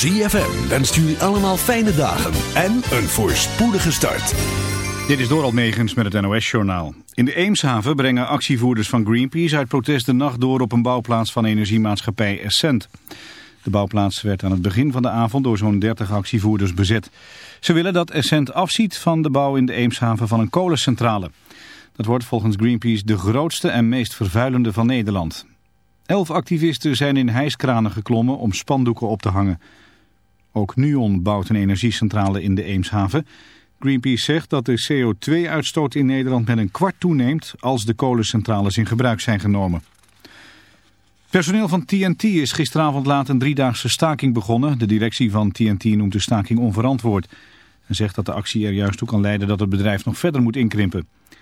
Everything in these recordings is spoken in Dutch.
ZFM wenst jullie allemaal fijne dagen en een voorspoedige start. Dit is Doral Megens met het NOS-journaal. In de Eemshaven brengen actievoerders van Greenpeace uit protest de nacht door op een bouwplaats van energiemaatschappij Essent. De bouwplaats werd aan het begin van de avond door zo'n 30 actievoerders bezet. Ze willen dat Essent afziet van de bouw in de Eemshaven van een kolencentrale. Dat wordt volgens Greenpeace de grootste en meest vervuilende van Nederland. Elf activisten zijn in hijskranen geklommen om spandoeken op te hangen. Ook Nuon bouwt een energiecentrale in de Eemshaven. Greenpeace zegt dat de CO2-uitstoot in Nederland met een kwart toeneemt als de kolencentrales in gebruik zijn genomen. Personeel van TNT is gisteravond laat een driedaagse staking begonnen. De directie van TNT noemt de staking onverantwoord. En zegt dat de actie er juist toe kan leiden dat het bedrijf nog verder moet inkrimpen. Het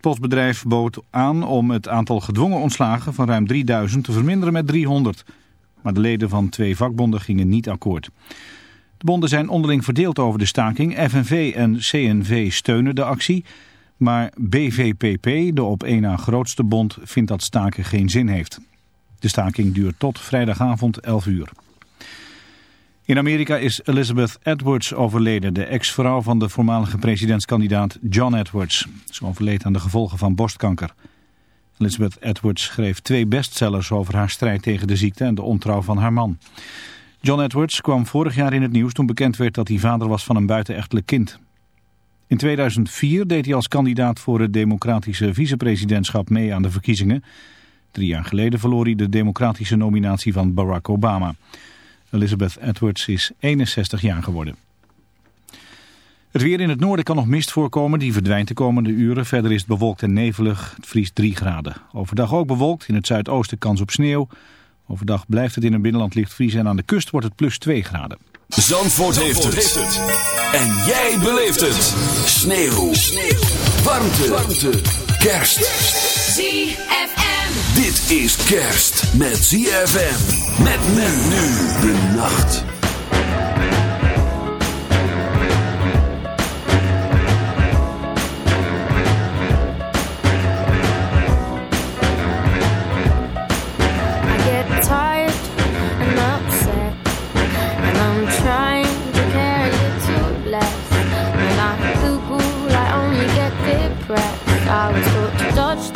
postbedrijf bood aan om het aantal gedwongen ontslagen van ruim 3000 te verminderen met 300. Maar de leden van twee vakbonden gingen niet akkoord. De bonden zijn onderling verdeeld over de staking. FNV en CNV steunen de actie. Maar BVPP, de op één na grootste bond, vindt dat staken geen zin heeft. De staking duurt tot vrijdagavond 11 uur. In Amerika is Elizabeth Edwards overleden, de ex-vrouw van de voormalige presidentskandidaat John Edwards. Ze overleed aan de gevolgen van borstkanker. Elizabeth Edwards schreef twee bestsellers over haar strijd tegen de ziekte en de ontrouw van haar man. John Edwards kwam vorig jaar in het nieuws toen bekend werd dat hij vader was van een buitenechtelijk kind. In 2004 deed hij als kandidaat voor het democratische vicepresidentschap mee aan de verkiezingen. Drie jaar geleden verloor hij de democratische nominatie van Barack Obama. Elizabeth Edwards is 61 jaar geworden. Het weer in het noorden kan nog mist voorkomen, die verdwijnt de komende uren. Verder is het bewolkt en nevelig, het vriest 3 graden. Overdag ook bewolkt, in het zuidoosten kans op sneeuw. Overdag blijft het in het binnenland licht vriezen en aan de kust wordt het plus 2 graden. Zandvoort, heeft, het. En jij beleeft het. Sneeuw. Sneeuw. Warmte. Warmte. Kerst. ZFM. Dit is kerst met ZFM. Met men nu de nacht. I was taught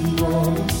walls.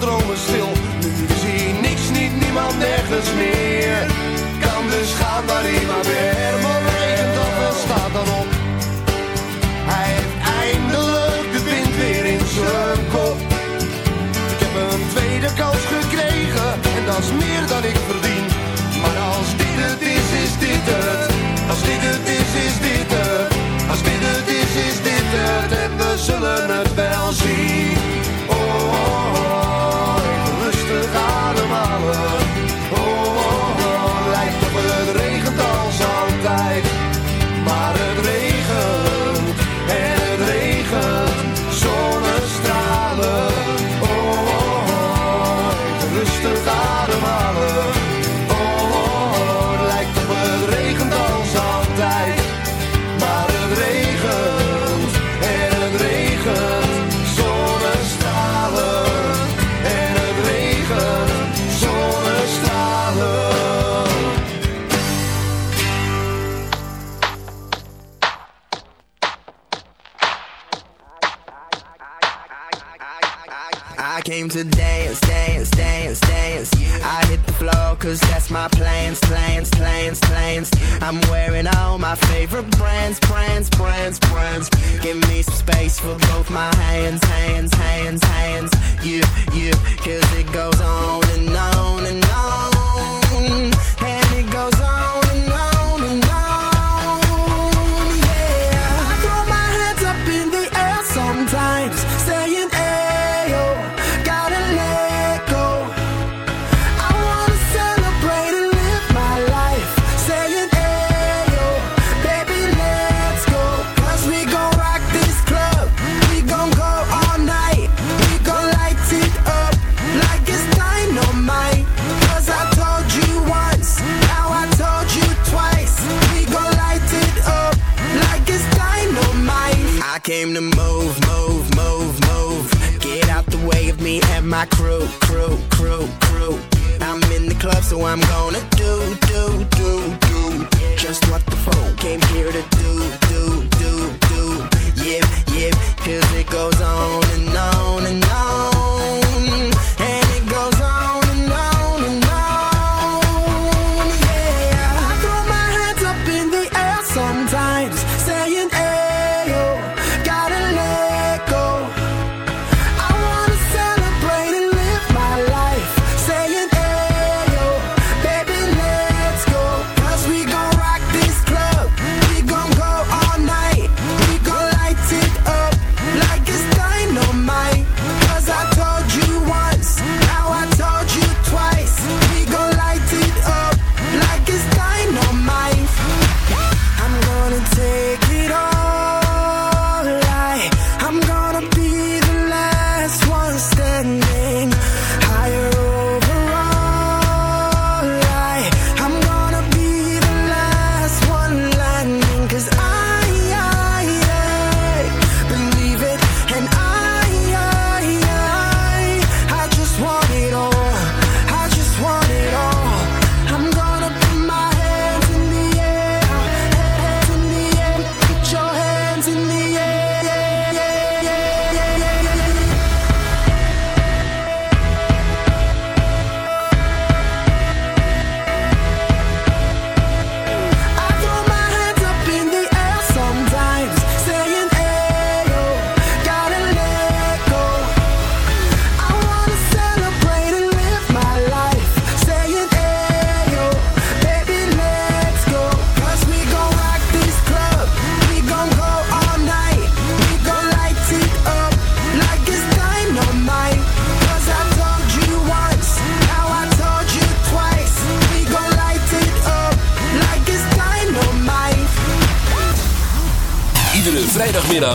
dromen stil. Nu zie niks, niet niemand, nergens meer. Kan dus gaan waar iemand maar ben.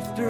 After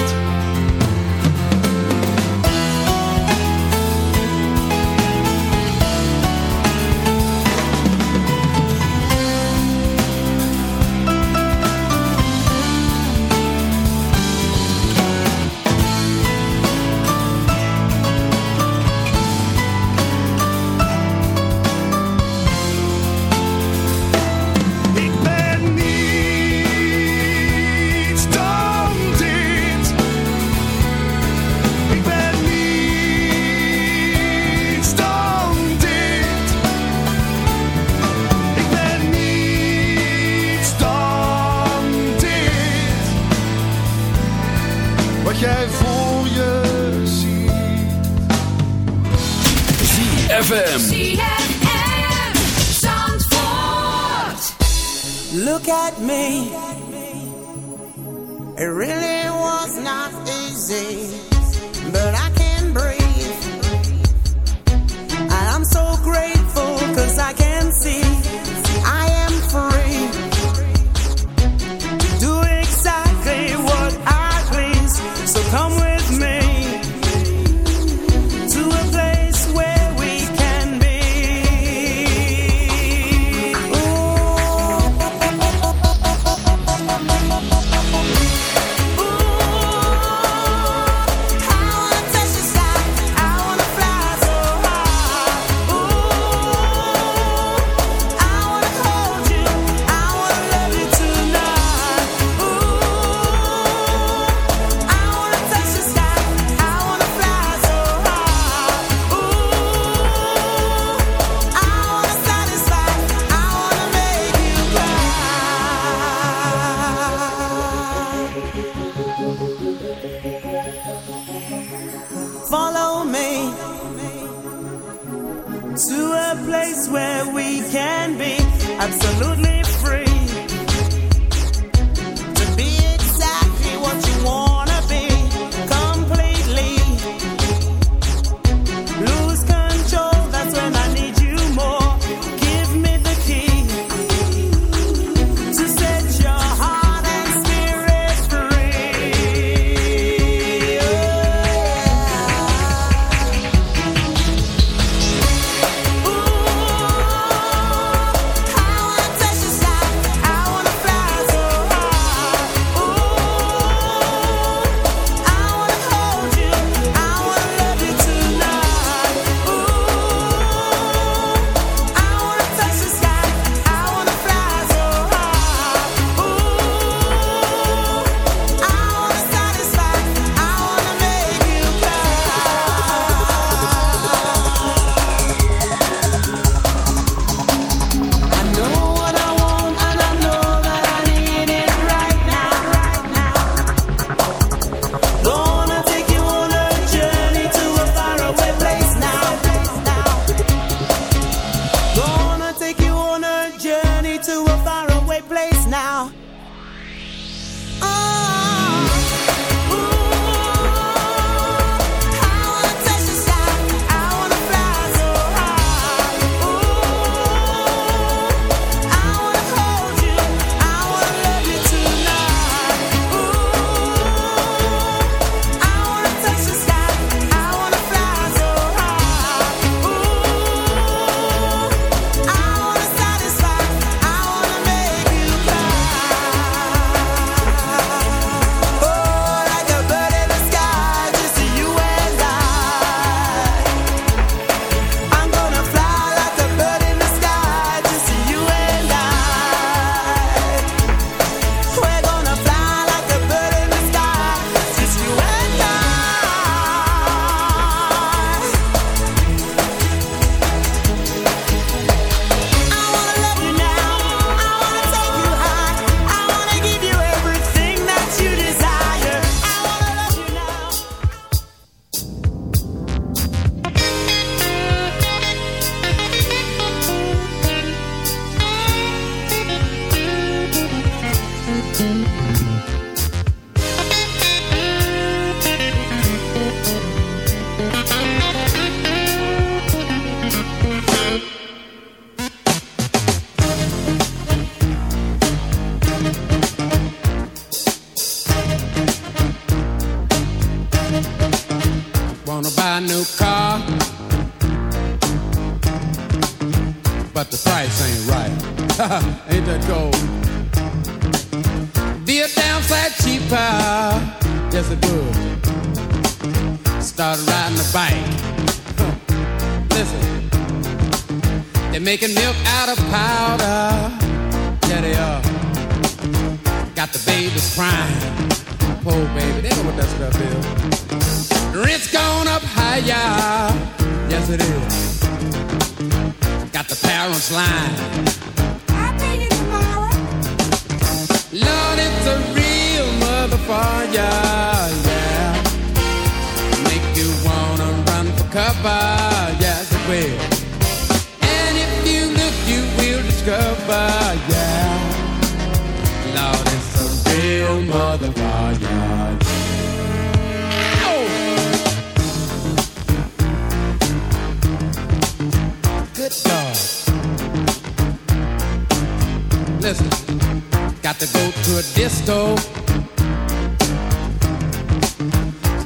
ZFM. Look at me. It really